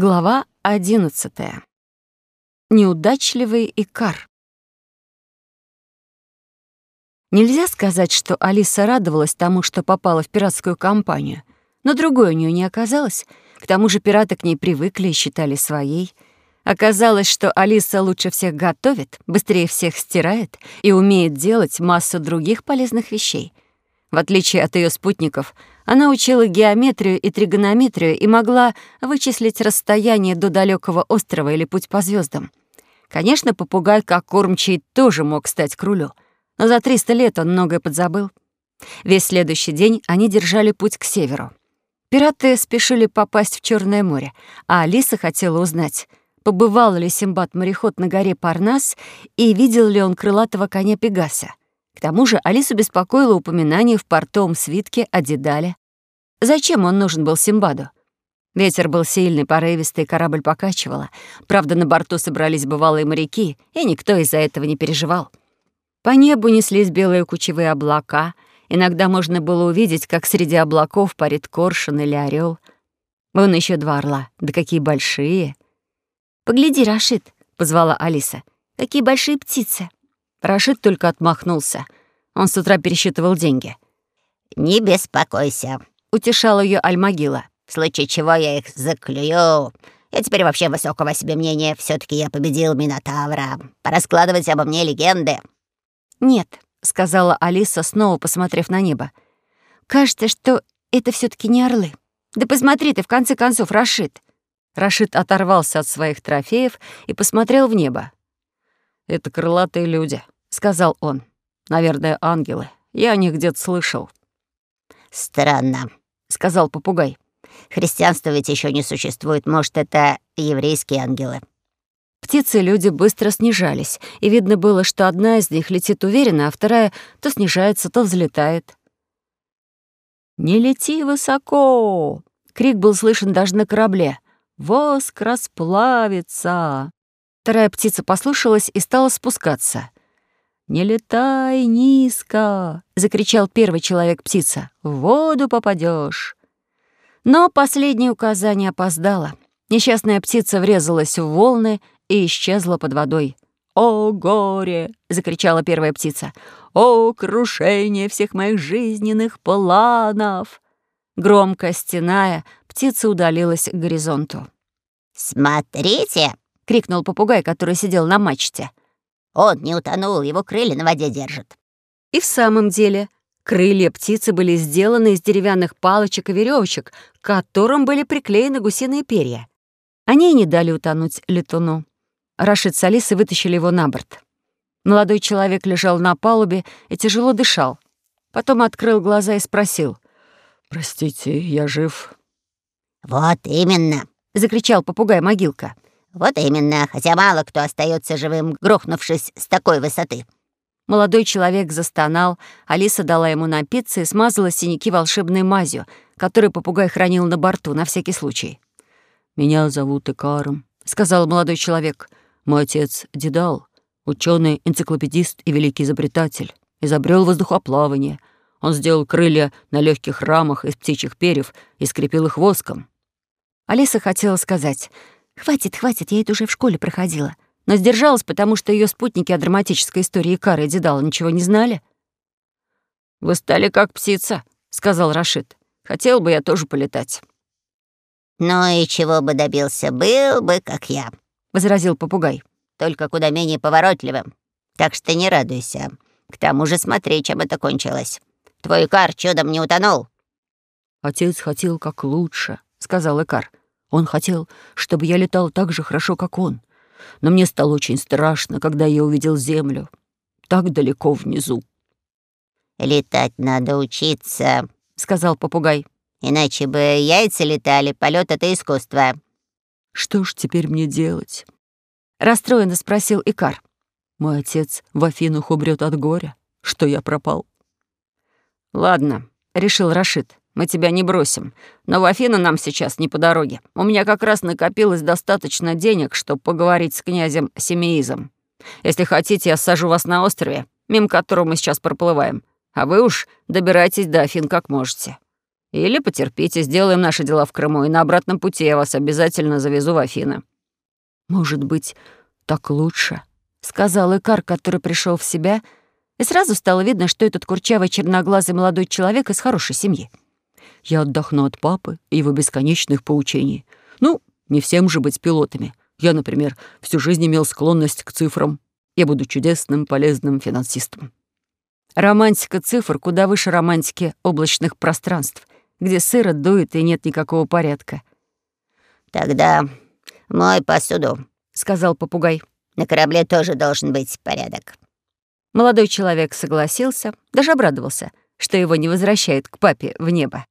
Глава одиннадцатая. Неудачливый Икар. Нельзя сказать, что Алиса радовалась тому, что попала в пиратскую компанию, но другой у нее не оказалось. К тому же пираты к ней привыкли и считали своей. Оказалось, что Алиса лучше всех готовит, быстрее всех стирает и умеет делать массу других полезных вещей. В отличие от ее спутников — она учила геометрию и тригонометрию и могла вычислить расстояние до далекого острова или путь по звездам. Конечно, попугай, как кормчий, тоже мог стать к рулю, но за 300 лет он многое подзабыл. Весь следующий день они держали путь к северу. Пираты спешили попасть в Черное море, а Алиса хотела узнать, побывал ли Симбад-мореход на горе Парнас и видел ли он крылатого коня Пегаса. К тому же Алису беспокоило упоминание в портовом свитке о Дедале. Зачем он нужен был Симбаду? Ветер был сильный, порывистый, корабль покачивало. Правда, на борту собрались бывалые моряки, и никто из-за этого не переживал. По небу неслись белые кучевые облака. Иногда можно было увидеть, как среди облаков парит коршун или орел. Вон еще два орла, да какие большие. «Погляди, Рашид», — позвала Алиса. «Какие большие птицы». Рашид только отмахнулся. Он с утра пересчитывал деньги. «Не беспокойся», — утешала ее Альмагила. «В случае чего я их заклюю. Я теперь вообще высокого себе мнения. все таки я победил Минотавра. Пора складывать обо мне легенды». «Нет», — сказала Алиса, снова посмотрев на небо. «Кажется, что это все таки не орлы. Да посмотри ты, в конце концов, Рашид». Рашид оторвался от своих трофеев и посмотрел в небо. «Это крылатые люди», — сказал он. «Наверное, ангелы. Я о них где-то слышал». «Странно», — сказал попугай. «Христианства ведь еще не существует. Может, это еврейские ангелы?» Птицы и люди быстро снижались, и видно было, что одна из них летит уверенно, а вторая то снижается, то взлетает. «Не лети высоко!» — крик был слышен даже на корабле. «Воск расплавится!» Вторая птица послушалась и стала спускаться. «Не летай низко!» — закричал первый человек-птица. «В воду попадешь. Но последнее указание опоздало. Несчастная птица врезалась в волны и исчезла под водой. «О, горе!» — закричала первая птица. «О, крушение всех моих жизненных планов!» Громко стеная, птица удалилась к горизонту. «Смотрите!» — крикнул попугай, который сидел на мачте. «Он не утонул, его крылья на воде держат». И в самом деле крылья птицы были сделаны из деревянных палочек и веревочек, к которым были приклеены гусиные перья. Они и не дали утонуть летуну. Рашид с Алисой вытащили его на борт. Молодой человек лежал на палубе и тяжело дышал. Потом открыл глаза и спросил. «Простите, я жив?» «Вот именно!» — закричал попугай-могилка. «Вот именно, хотя мало кто остается живым, грохнувшись с такой высоты». Молодой человек застонал, Алиса дала ему напиться и смазала синяки волшебной мазью, которую попугай хранил на борту на всякий случай. «Меня зовут Икаром», — сказал молодой человек. «Мой отец — Дедал, ученый, энциклопедист и великий изобретатель. Изобрел воздухоплавание. Он сделал крылья на легких рамах из птичьих перьев и скрепил их воском». Алиса хотела сказать — «Хватит, хватит, я это уже в школе проходила». Но сдержалась, потому что ее спутники о драматической истории Икара и Дедала ничего не знали. «Вы стали как птица», — сказал Рашид. «Хотел бы я тоже полетать». «Ну и чего бы добился, был бы как я», — возразил попугай. «Только куда менее поворотливым. Так что не радуйся. К тому же смотри, чем это кончилось. Твой Икар чудом не утонул». «Отец хотел как лучше», — сказал Икар. Он хотел, чтобы я летал так же хорошо, как он. Но мне стало очень страшно, когда я увидел Землю. Так далеко внизу. «Летать надо учиться», — сказал попугай. «Иначе бы яйца летали, полет это искусство». «Что ж теперь мне делать?» — расстроенно спросил Икар. «Мой отец в Афинах умрет от горя, что я пропал». «Ладно», — решил Рашид. Мы тебя не бросим. Но в Афины нам сейчас не по дороге. У меня как раз накопилось достаточно денег, чтобы поговорить с князем Семеизом. Если хотите, я сажу вас на острове, мимо которого мы сейчас проплываем. А вы уж добирайтесь до Афин как можете». Или потерпите, сделаем наши дела в Крыму, и на обратном пути я вас обязательно завезу в Афины». «Может быть, так лучше», — сказал Икар, который пришел в себя, и сразу стало видно, что этот курчавый черноглазый молодой человек из хорошей семьи. «Я отдохну от папы и его бесконечных поучений. Ну, не всем же быть пилотами. Я, например, всю жизнь имел склонность к цифрам. Я буду чудесным, полезным финансистом». Романтика цифр куда выше романтики облачных пространств, где сыро дует и нет никакого порядка. «Тогда мой посуду», — сказал попугай. «На корабле тоже должен быть порядок». Молодой человек согласился, даже обрадовался, что его не возвращают к папе в небо.